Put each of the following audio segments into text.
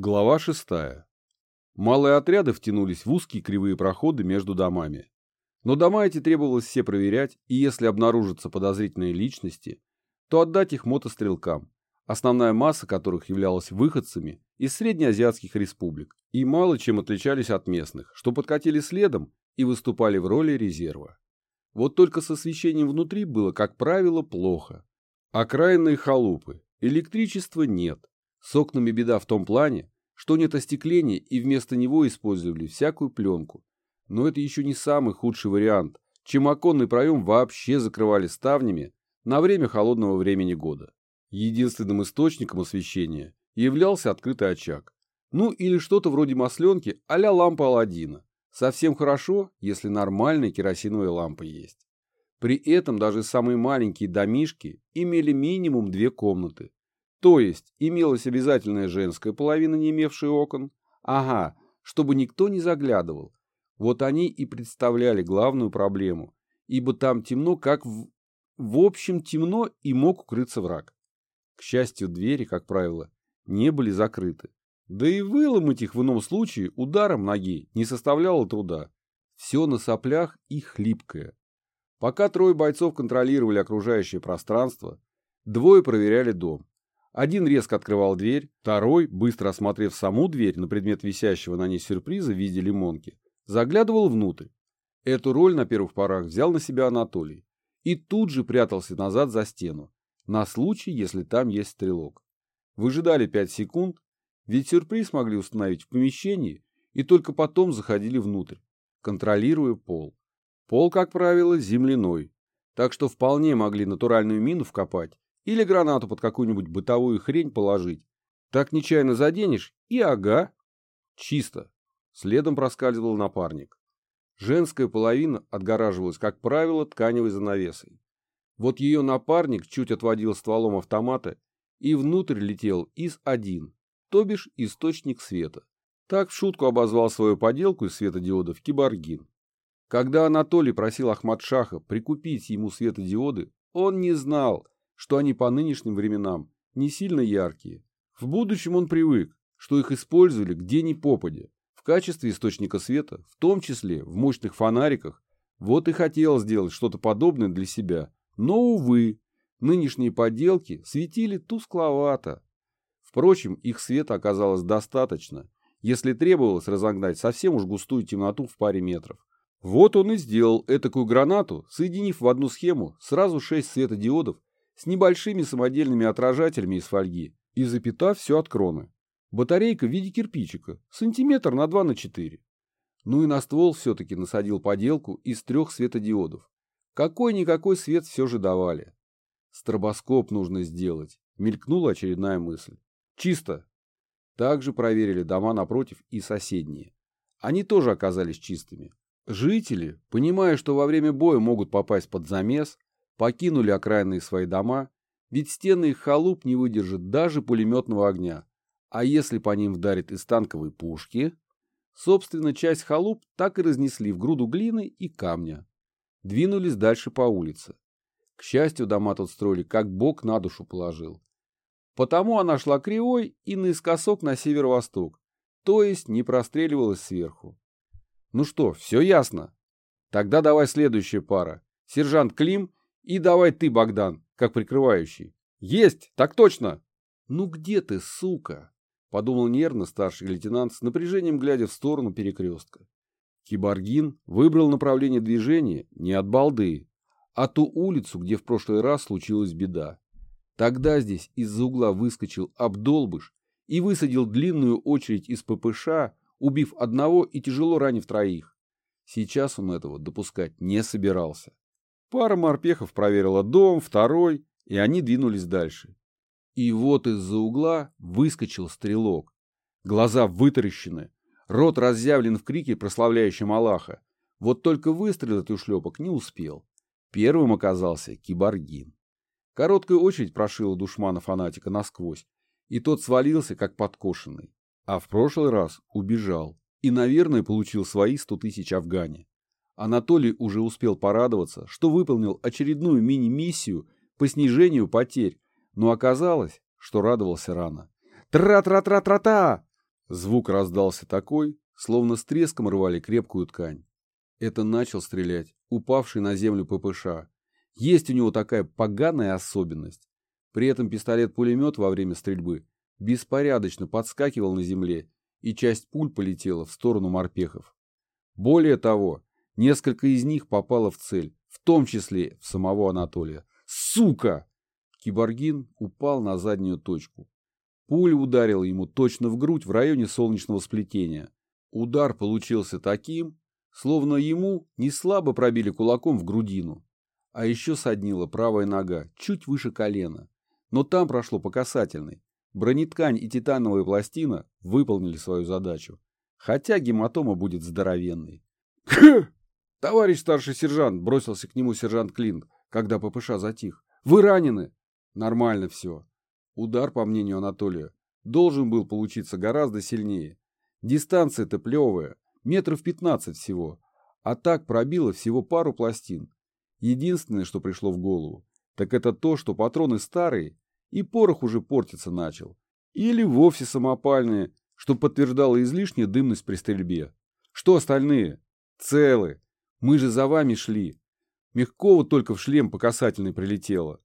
Глава шестая. Малые отряды втянулись в узкие кривые проходы между домами. Но дома эти требовалось все проверять, и если обнаружатся подозрительные личности, то отдать их мотострелкам, основная масса которых являлась выходцами из среднеазиатских республик и мало чем отличались от местных, что подкатили следом и выступали в роли резерва. Вот только с освещением внутри было, как правило, плохо. Окраинные халупы, электричества нет, с окнами беда в том плане, что нет остекления и вместо него использовали всякую пленку. Но это еще не самый худший вариант, чем оконный проем вообще закрывали ставнями на время холодного времени года. Единственным источником освещения являлся открытый очаг. Ну или что-то вроде масленки а-ля лампа Аладдина. Совсем хорошо, если нормальная керосиновая лампа есть. При этом даже самые маленькие домишки имели минимум две комнаты, то есть имелась обязательная женская половина, не имевшая окон. Ага, чтобы никто не заглядывал. Вот они и представляли главную проблему, ибо там темно, как в... В общем, темно и мог укрыться враг. К счастью, двери, как правило, не были закрыты. Да и выломать их в ином случае ударом ноги не составляло труда. Все на соплях и хлипкое. Пока трое бойцов контролировали окружающее пространство, двое проверяли дом. Один резко открывал дверь, второй, быстро осмотрев саму дверь на предмет висящего на ней сюрприза в виде лимонки, заглядывал внутрь. Эту роль на первых порах взял на себя Анатолий и тут же прятался назад за стену, на случай, если там есть стрелок. Выжидали пять секунд, ведь сюрприз могли установить в помещении и только потом заходили внутрь, контролируя пол. Пол, как правило, земляной, так что вполне могли натуральную мину вкопать или гранату под какую-нибудь бытовую хрень положить. Так нечаянно заденешь, и ага. Чисто. Следом проскальзывал напарник. Женская половина отгораживалась, как правило, тканевой занавесой. Вот ее напарник чуть отводил стволом автомата, и внутрь летел ИС-1, то бишь источник света. Так в шутку обозвал свою поделку из светодиодов киборгин. Когда Анатолий просил Ахмадшаха прикупить ему светодиоды, он не знал, что они по нынешним временам не сильно яркие. В будущем он привык, что их использовали где ни попадя, в качестве источника света, в том числе в мощных фонариках. Вот и хотел сделать что-то подобное для себя. Но, увы, нынешние поделки светили тускловато. Впрочем, их света оказалось достаточно, если требовалось разогнать совсем уж густую темноту в паре метров. Вот он и сделал этакую гранату, соединив в одну схему сразу шесть светодиодов с небольшими самодельными отражателями из фольги и запитав все от кроны. Батарейка в виде кирпичика, сантиметр на 2 на 4. Ну и на ствол все-таки насадил поделку из трех светодиодов. Какой-никакой свет все же давали. Стробоскоп нужно сделать, мелькнула очередная мысль. Чисто. Также проверили дома напротив и соседние. Они тоже оказались чистыми. Жители, понимая, что во время боя могут попасть под замес, покинули окраинные свои дома, ведь стены их халуп не выдержат даже пулеметного огня. А если по ним вдарит из танковой пушки? Собственно, часть халуп так и разнесли в груду глины и камня. Двинулись дальше по улице. К счастью, дома тут строили, как бог на душу положил. Потому она шла кривой и наискосок на северо-восток, то есть не простреливалась сверху. Ну что, все ясно? Тогда давай следующая пара. Сержант Клим и давай ты, Богдан, как прикрывающий. Есть, так точно. Ну где ты, сука? Подумал нервно старший лейтенант с напряжением глядя в сторону перекрестка. Киборгин выбрал направление движения не от балды, а ту улицу, где в прошлый раз случилась беда. Тогда здесь из-за угла выскочил обдолбыш и высадил длинную очередь из ППШ, убив одного и тяжело ранив троих. Сейчас он этого допускать не собирался. Пара морпехов проверила дом, второй, и они двинулись дальше. И вот из-за угла выскочил стрелок. Глаза вытаращены, рот разъявлен в крике, прославляющем Аллаха. Вот только выстрелить ушлепок не успел. Первым оказался киборгин. Короткая очередь прошила душмана-фанатика насквозь, и тот свалился, как подкошенный. А в прошлый раз убежал и, наверное, получил свои сто тысяч афгане. Анатолий уже успел порадоваться, что выполнил очередную мини-миссию по снижению потерь, но оказалось, что радовался рано. «Тра-тра-тра-тра-та!» Звук раздался такой, словно с треском рвали крепкую ткань. Это начал стрелять упавший на землю ППШ. Есть у него такая поганая особенность. При этом пистолет-пулемет во время стрельбы беспорядочно подскакивал на земле, и часть пуль полетела в сторону морпехов. Более того, несколько из них попало в цель, в том числе в самого Анатолия. Сука! Киборгин упал на заднюю точку. Пуля ударила ему точно в грудь в районе солнечного сплетения. Удар получился таким, словно ему не слабо пробили кулаком в грудину. А еще соднила правая нога, чуть выше колена. Но там прошло по касательной. Бронеткань и титановая пластина выполнили свою задачу. Хотя гематома будет здоровенной. «Товарищ старший сержант!» — бросился к нему сержант Клинт, когда ППШ затих. «Вы ранены!» «Нормально все. Удар, по мнению Анатолия, должен был получиться гораздо сильнее. Дистанция-то плевая, метров 15 всего, а так пробило всего пару пластин. Единственное, что пришло в голову, так это то, что патроны старые, и порох уже портиться начал. Или вовсе самопальные, что подтверждало излишнюю дымность при стрельбе. Что остальные? Целы. Мы же за вами шли. Мягкова только в шлем по касательной прилетело.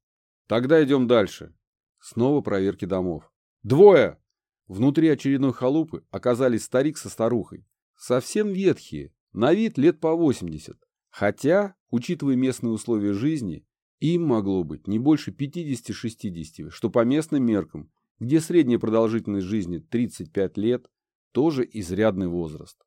Тогда идем дальше. Снова проверки домов. Двое! Внутри очередной халупы оказались старик со старухой. Совсем ветхие, на вид лет по 80. Хотя, учитывая местные условия жизни, им могло быть не больше 50-60, что по местным меркам, где средняя продолжительность жизни 35 лет, тоже изрядный возраст.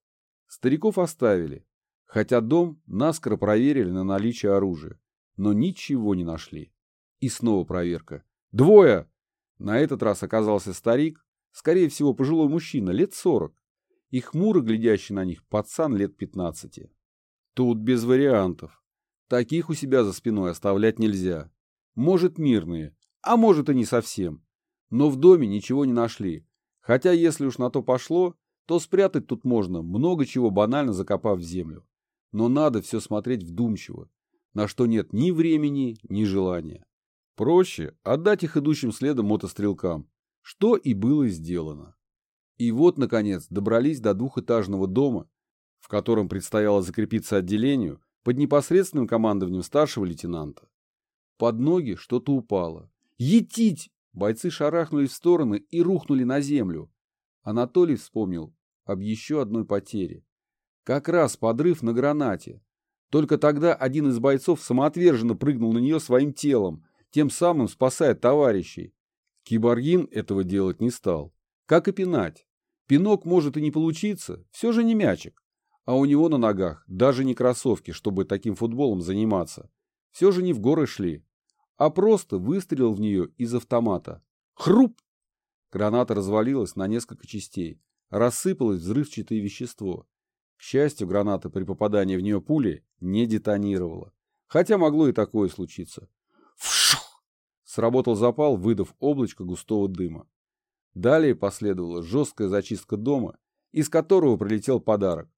Стариков оставили, хотя дом наскоро проверили на наличие оружия, но ничего не нашли. И снова проверка. Двое! На этот раз оказался старик, скорее всего пожилой мужчина, лет 40, и хмуро глядящий на них пацан лет 15. Тут без вариантов. Таких у себя за спиной оставлять нельзя. Может мирные, а может и не совсем. Но в доме ничего не нашли. Хотя если уж на то пошло, то спрятать тут можно, много чего банально закопав в землю. Но надо все смотреть вдумчиво, на что нет ни времени, ни желания. Проще отдать их идущим следом мотострелкам, что и было сделано. И вот, наконец, добрались до двухэтажного дома, в котором предстояло закрепиться отделению под непосредственным командованием старшего лейтенанта. Под ноги что-то упало. «Етить!» Бойцы шарахнулись в стороны и рухнули на землю. Анатолий вспомнил об еще одной потере. Как раз подрыв на гранате. Только тогда один из бойцов самоотверженно прыгнул на нее своим телом, тем самым спасая товарищей. Киборгин этого делать не стал. Как и пинать. Пинок может и не получиться, все же не мячик. А у него на ногах даже не кроссовки, чтобы таким футболом заниматься. Все же не в горы шли, а просто выстрелил в нее из автомата. Хруп! Граната развалилась на несколько частей. Рассыпалось взрывчатое вещество. К счастью, граната при попадании в нее пули не детонировала. Хотя могло и такое случиться. Вшух! Сработал запал, выдав облачко густого дыма. Далее последовала жесткая зачистка дома, из которого прилетел подарок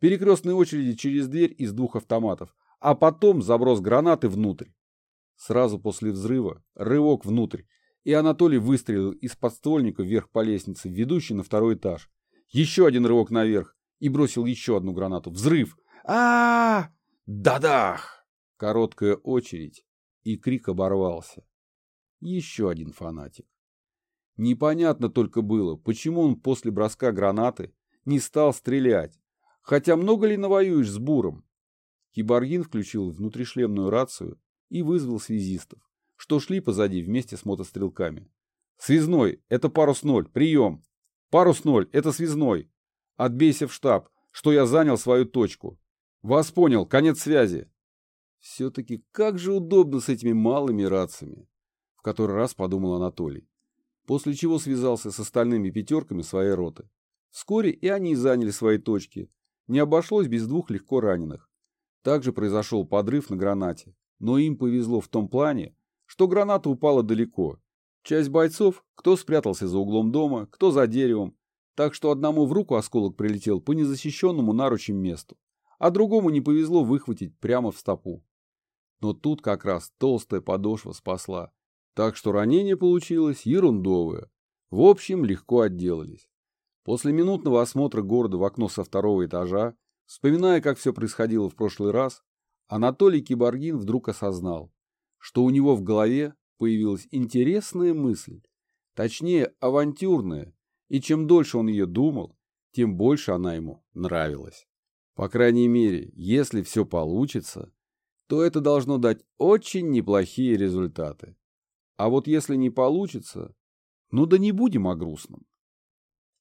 перекрестные очереди через дверь из двух автоматов, а потом заброс гранаты внутрь. Сразу после взрыва рывок внутрь, и Анатолий выстрелил из подствольника вверх по лестнице, ведущей на второй этаж. Еще один рывок наверх и бросил еще одну гранату. Взрыв! а, -а, -а! Да-дах! Короткая очередь, и крик оборвался. Еще один фанатик. Непонятно только было, почему он после броска гранаты не стал стрелять, Хотя много ли навоюешь с буром? Киборгин включил внутришлемную рацию и вызвал связистов, что шли позади вместе с мотострелками. «Связной, это парус ноль, прием! Парус ноль, это связной! Отбейся в штаб, что я занял свою точку. Вас понял, конец связи!» Все-таки как же удобно с этими малыми рациями, в который раз подумал Анатолий, после чего связался с остальными пятерками своей роты. Вскоре и они заняли свои точки, не обошлось без двух легко раненых. Также произошел подрыв на гранате, но им повезло в том плане, что граната упала далеко. Часть бойцов, кто спрятался за углом дома, кто за деревом, так что одному в руку осколок прилетел по незащищенному наручем месту, а другому не повезло выхватить прямо в стопу. Но тут как раз толстая подошва спасла, так что ранение получилось ерундовое. В общем, легко отделались. После минутного осмотра города в окно со второго этажа, вспоминая, как все происходило в прошлый раз, Анатолий Киборгин вдруг осознал, что у него в голове появилась интересная мысль, точнее авантюрная, и чем дольше он ее думал, тем больше она ему нравилась. По крайней мере, если все получится, то это должно дать очень неплохие результаты. А вот если не получится, ну да не будем о грустном.